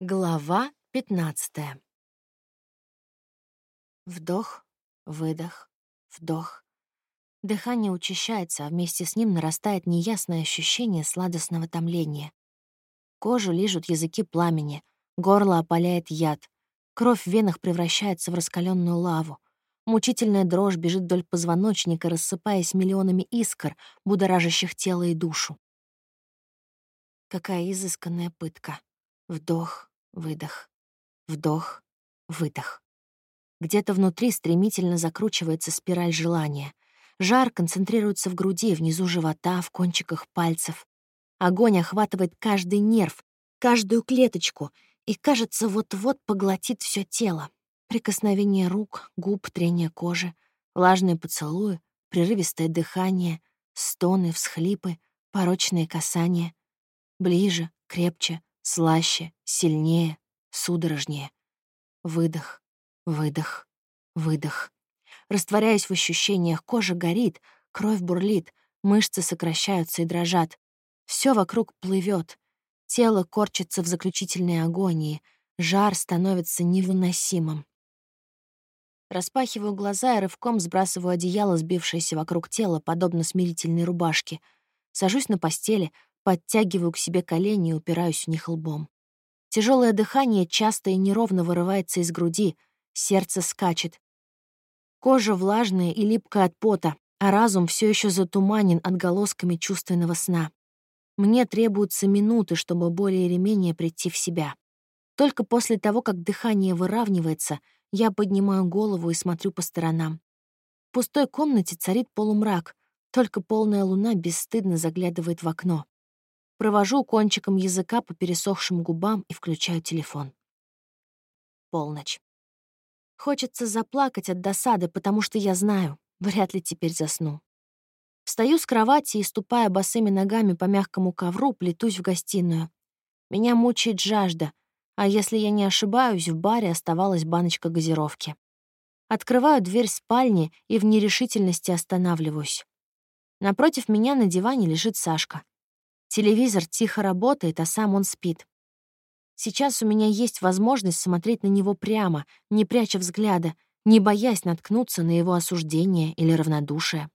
Глава 15. Вдох, выдох, вдох. Дыхание учащается, а вместе с ним нарастает неясное ощущение сладостного томления. Кожу лижут языки пламени, горло опаляет яд, кровь в венах превращается в раскаленную лаву. Мучительная дрожь бежит вдоль позвоночника, рассыпаясь миллионами искр, будоражащих тело и душу. Какая изысканная пытка. Вдох, выдох, вдох, выдох. Где-то внутри стремительно закручивается спираль желания. Жар концентрируется в груди, внизу живота, в кончиках пальцев. Огонь охватывает каждый нерв, каждую клеточку и, кажется, вот-вот поглотит все тело. Прикосновение рук, губ, трение кожи, влажные поцелуи, прерывистое дыхание, стоны, всхлипы, порочные касания. Ближе, крепче, слаще, сильнее, судорожнее. Выдох, выдох, выдох. Растворяясь в ощущениях, кожа горит, кровь бурлит, мышцы сокращаются и дрожат. Все вокруг плывет. Тело корчится в заключительной агонии. Жар становится невыносимым. Распахиваю глаза и рывком сбрасываю одеяло, сбившееся вокруг тела, подобно смирительной рубашке. Сажусь на постели, Подтягиваю к себе колени и упираюсь в них лбом. Тяжелое дыхание часто и неровно вырывается из груди, сердце скачет. Кожа влажная и липкая от пота, а разум все еще затуманен отголосками чувственного сна. Мне требуются минуты, чтобы более или менее прийти в себя. Только после того, как дыхание выравнивается, я поднимаю голову и смотрю по сторонам. В пустой комнате царит полумрак, только полная луна бесстыдно заглядывает в окно. Провожу кончиком языка по пересохшим губам и включаю телефон. Полночь. Хочется заплакать от досады, потому что я знаю, вряд ли теперь засну. Встаю с кровати и, ступая босыми ногами по мягкому ковру, плетусь в гостиную. Меня мучает жажда, а если я не ошибаюсь, в баре оставалась баночка газировки. Открываю дверь спальни и в нерешительности останавливаюсь. Напротив меня на диване лежит Сашка. Телевизор тихо работает, а сам он спит. Сейчас у меня есть возможность смотреть на него прямо, не пряча взгляда, не боясь наткнуться на его осуждение или равнодушие.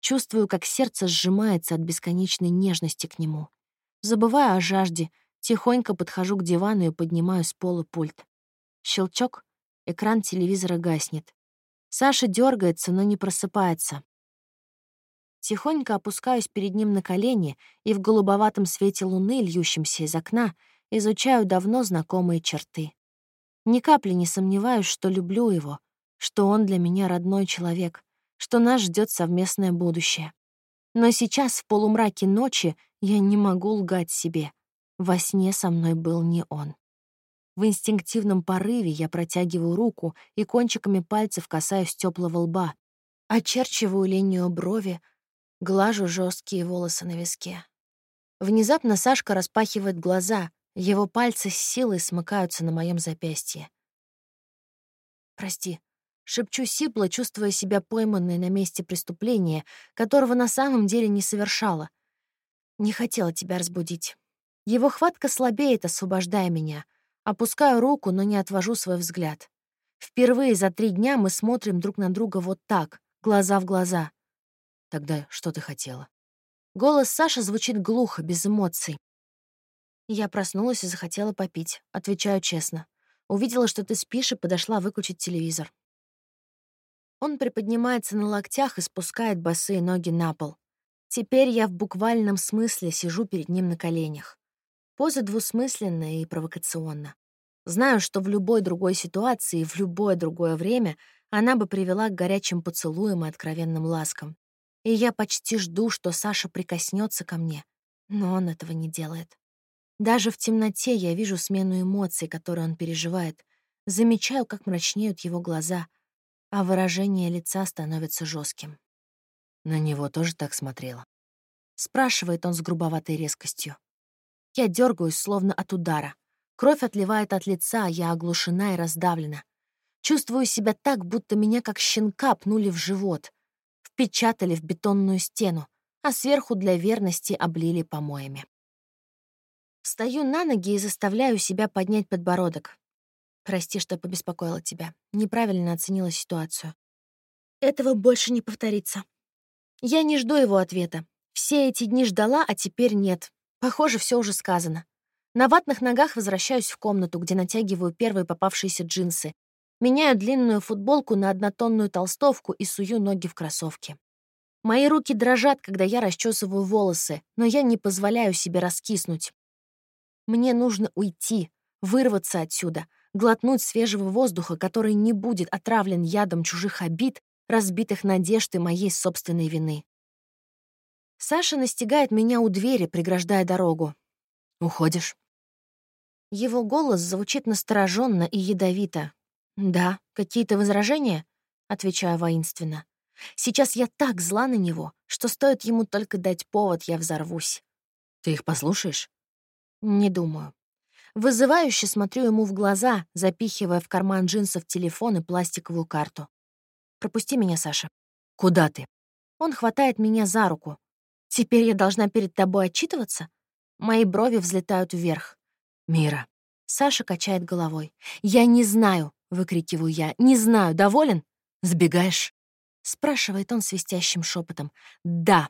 Чувствую, как сердце сжимается от бесконечной нежности к нему. Забываю о жажде, тихонько подхожу к дивану и поднимаю с пола пульт. Щелчок, экран телевизора гаснет. Саша дергается, но не просыпается. Тихонько опускаюсь перед ним на колени и в голубоватом свете луны, льющемся из окна, изучаю давно знакомые черты. Ни капли не сомневаюсь, что люблю его, что он для меня родной человек, что нас ждет совместное будущее. Но сейчас, в полумраке ночи, я не могу лгать себе. Во сне со мной был не он. В инстинктивном порыве я протягиваю руку и кончиками пальцев касаюсь теплого лба, очерчиваю линию брови, Глажу жесткие волосы на виске. Внезапно Сашка распахивает глаза, его пальцы с силой смыкаются на моем запястье. «Прости», — шепчу сипло, чувствуя себя пойманной на месте преступления, которого на самом деле не совершала. Не хотела тебя разбудить. Его хватка слабеет, освобождая меня. Опускаю руку, но не отвожу свой взгляд. Впервые за три дня мы смотрим друг на друга вот так, глаза в глаза — Тогда что ты хотела? Голос Саши звучит глухо, без эмоций. Я проснулась и захотела попить. Отвечаю честно. Увидела, что ты спишь, и подошла выключить телевизор. Он приподнимается на локтях и спускает босые ноги на пол. Теперь я в буквальном смысле сижу перед ним на коленях. Поза двусмысленная и провокационна. Знаю, что в любой другой ситуации, в любое другое время она бы привела к горячим поцелуям и откровенным ласкам и я почти жду, что Саша прикоснется ко мне, но он этого не делает. Даже в темноте я вижу смену эмоций, которые он переживает, замечаю, как мрачнеют его глаза, а выражение лица становится жестким. На него тоже так смотрела. Спрашивает он с грубоватой резкостью. Я дергаюсь, словно от удара. Кровь отливает от лица, я оглушена и раздавлена. Чувствую себя так, будто меня как щенка пнули в живот впечатали в бетонную стену, а сверху для верности облили помоями. Встаю на ноги и заставляю себя поднять подбородок. Прости, что побеспокоила тебя. Неправильно оценила ситуацию. Этого больше не повторится. Я не жду его ответа. Все эти дни ждала, а теперь нет. Похоже, все уже сказано. На ватных ногах возвращаюсь в комнату, где натягиваю первые попавшиеся джинсы. Меняю длинную футболку на однотонную толстовку и сую ноги в кроссовки. Мои руки дрожат, когда я расчесываю волосы, но я не позволяю себе раскиснуть. Мне нужно уйти, вырваться отсюда, глотнуть свежего воздуха, который не будет отравлен ядом чужих обид, разбитых надежд и моей собственной вины. Саша настигает меня у двери, преграждая дорогу. «Уходишь?» Его голос звучит настороженно и ядовито. «Да, какие-то возражения?» — отвечаю воинственно. «Сейчас я так зла на него, что стоит ему только дать повод, я взорвусь». «Ты их послушаешь?» «Не думаю». Вызывающе смотрю ему в глаза, запихивая в карман джинсов телефон и пластиковую карту. «Пропусти меня, Саша». «Куда ты?» Он хватает меня за руку. «Теперь я должна перед тобой отчитываться?» Мои брови взлетают вверх. «Мира». Саша качает головой. «Я не знаю», — выкрикиваю я. «Не знаю. Доволен?» «Сбегаешь?» — спрашивает он свистящим шепотом. «Да».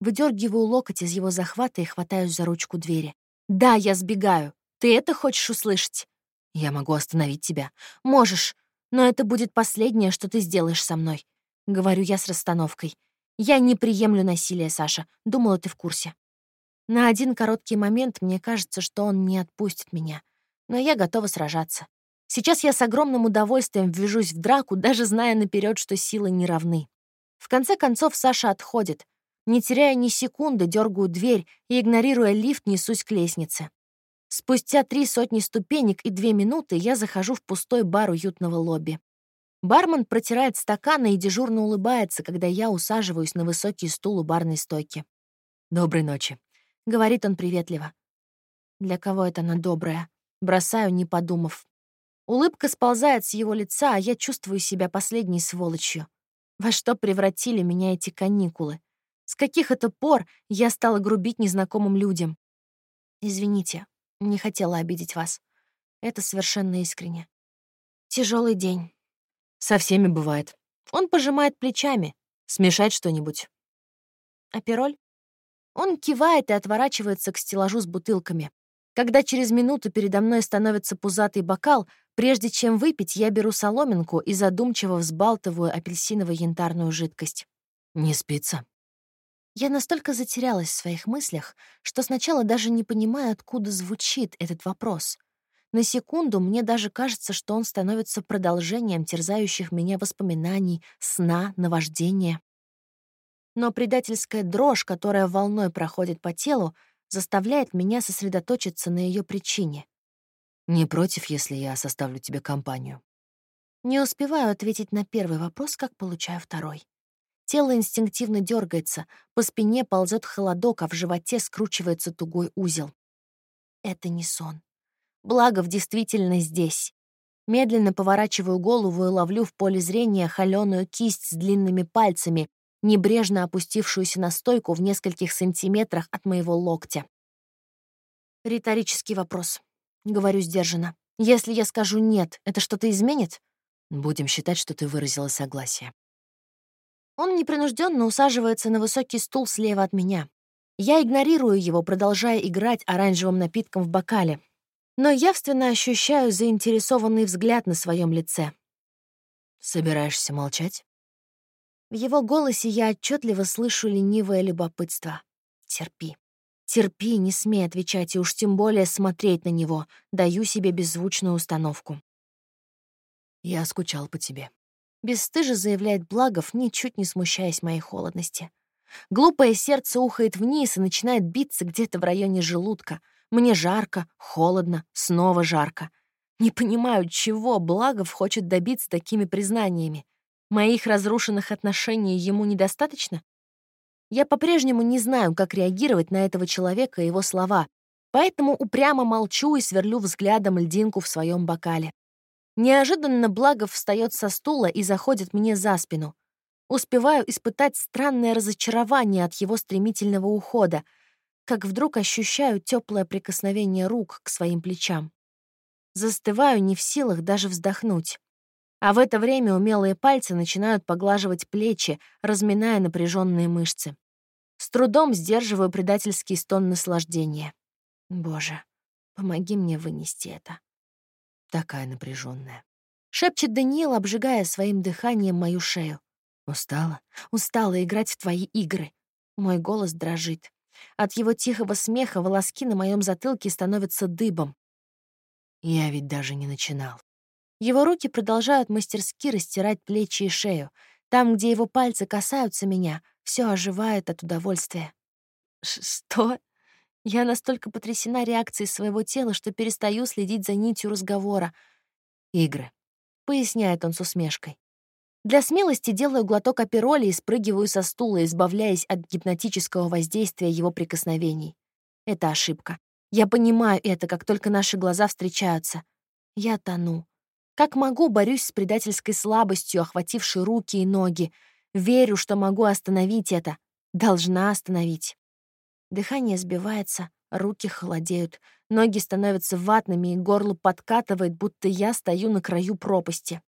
Выдергиваю локоть из его захвата и хватаюсь за ручку двери. «Да, я сбегаю. Ты это хочешь услышать?» «Я могу остановить тебя». «Можешь, но это будет последнее, что ты сделаешь со мной», — говорю я с расстановкой. «Я не приемлю насилия, Саша. Думала, ты в курсе». На один короткий момент мне кажется, что он не отпустит меня. Но я готова сражаться. Сейчас я с огромным удовольствием ввяжусь в драку, даже зная наперед, что силы не равны. В конце концов Саша отходит. Не теряя ни секунды, дергаю дверь и, игнорируя лифт, несусь к лестнице. Спустя три сотни ступенек и две минуты я захожу в пустой бар уютного лобби. Бармен протирает стаканы и дежурно улыбается, когда я усаживаюсь на высокий стул у барной стойки. «Доброй ночи», — говорит он приветливо. Для кого это она добрая? Бросаю, не подумав. Улыбка сползает с его лица, а я чувствую себя последней сволочью. Во что превратили меня эти каникулы? С каких это пор я стала грубить незнакомым людям? Извините, не хотела обидеть вас. Это совершенно искренне. Тяжелый день. Со всеми бывает. Он пожимает плечами. Смешать что-нибудь. Апероль? Он кивает и отворачивается к стеллажу с бутылками. Когда через минуту передо мной становится пузатый бокал, прежде чем выпить, я беру соломинку и задумчиво взбалтываю апельсиново-янтарную жидкость. Не спится. Я настолько затерялась в своих мыслях, что сначала даже не понимаю, откуда звучит этот вопрос. На секунду мне даже кажется, что он становится продолжением терзающих меня воспоминаний, сна, наваждения. Но предательская дрожь, которая волной проходит по телу, заставляет меня сосредоточиться на ее причине. «Не против, если я составлю тебе компанию?» Не успеваю ответить на первый вопрос, как получаю второй. Тело инстинктивно дергается, по спине ползет холодок, а в животе скручивается тугой узел. Это не сон. Благов действительно здесь. Медленно поворачиваю голову и ловлю в поле зрения холеную кисть с длинными пальцами, небрежно опустившуюся на стойку в нескольких сантиметрах от моего локтя. Риторический вопрос. Говорю сдержанно. Если я скажу «нет», это что-то изменит? Будем считать, что ты выразила согласие. Он непринужденно усаживается на высокий стул слева от меня. Я игнорирую его, продолжая играть оранжевым напитком в бокале. Но явственно ощущаю заинтересованный взгляд на своем лице. «Собираешься молчать?» В его голосе я отчетливо слышу ленивое любопытство. «Терпи. Терпи, не смей отвечать, и уж тем более смотреть на него. Даю себе беззвучную установку». «Я скучал по тебе», Бесстыже заявляет Благов, ничуть не смущаясь моей холодности. Глупое сердце ухает вниз и начинает биться где-то в районе желудка. Мне жарко, холодно, снова жарко. Не понимаю, чего Благов хочет добиться такими признаниями. Моих разрушенных отношений ему недостаточно? Я по-прежнему не знаю, как реагировать на этого человека и его слова, поэтому упрямо молчу и сверлю взглядом льдинку в своем бокале. Неожиданно Благов встает со стула и заходит мне за спину. Успеваю испытать странное разочарование от его стремительного ухода. как вдруг ощущаю теплое прикосновение рук к своим плечам. Застываю не в силах даже вздохнуть. А в это время умелые пальцы начинают поглаживать плечи, разминая напряженные мышцы. С трудом сдерживаю предательский стон наслаждения. Боже, помоги мне вынести это. Такая напряженная. Шепчет Даниил, обжигая своим дыханием мою шею. Устала? Устала играть в твои игры. Мой голос дрожит. От его тихого смеха волоски на моем затылке становятся дыбом. Я ведь даже не начинал. Его руки продолжают мастерски растирать плечи и шею. Там, где его пальцы касаются меня, все оживает от удовольствия. Что? Я настолько потрясена реакцией своего тела, что перестаю следить за нитью разговора. «Игры», — поясняет он с усмешкой. Для смелости делаю глоток апероли и спрыгиваю со стула, избавляясь от гипнотического воздействия его прикосновений. Это ошибка. Я понимаю это, как только наши глаза встречаются. Я тону. Как могу, борюсь с предательской слабостью, охватившей руки и ноги. Верю, что могу остановить это. Должна остановить. Дыхание сбивается, руки холодеют, ноги становятся ватными, и горло подкатывает, будто я стою на краю пропасти.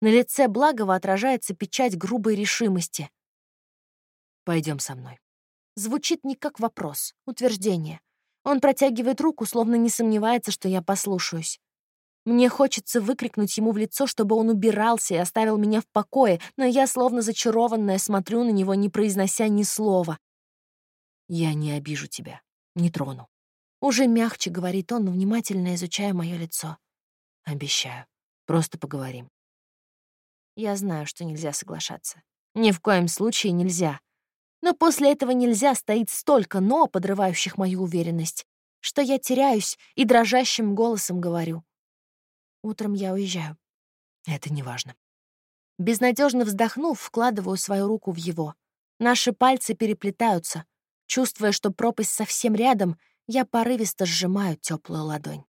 На лице Благова отражается печать грубой решимости. Пойдем со мной. Звучит не как вопрос, утверждение. Он протягивает руку, словно не сомневается, что я послушаюсь. Мне хочется выкрикнуть ему в лицо, чтобы он убирался и оставил меня в покое, но я, словно зачарованная, смотрю на него, не произнося ни слова. «Я не обижу тебя, не трону». Уже мягче говорит он, внимательно изучая мое лицо. «Обещаю. Просто поговорим». Я знаю, что нельзя соглашаться. Ни в коем случае нельзя. Но после этого нельзя стоит столько «но», подрывающих мою уверенность, что я теряюсь и дрожащим голосом говорю. Утром я уезжаю. Это не важно. Безнадежно вздохнув, вкладываю свою руку в его. Наши пальцы переплетаются. Чувствуя, что пропасть совсем рядом, я порывисто сжимаю теплую ладонь.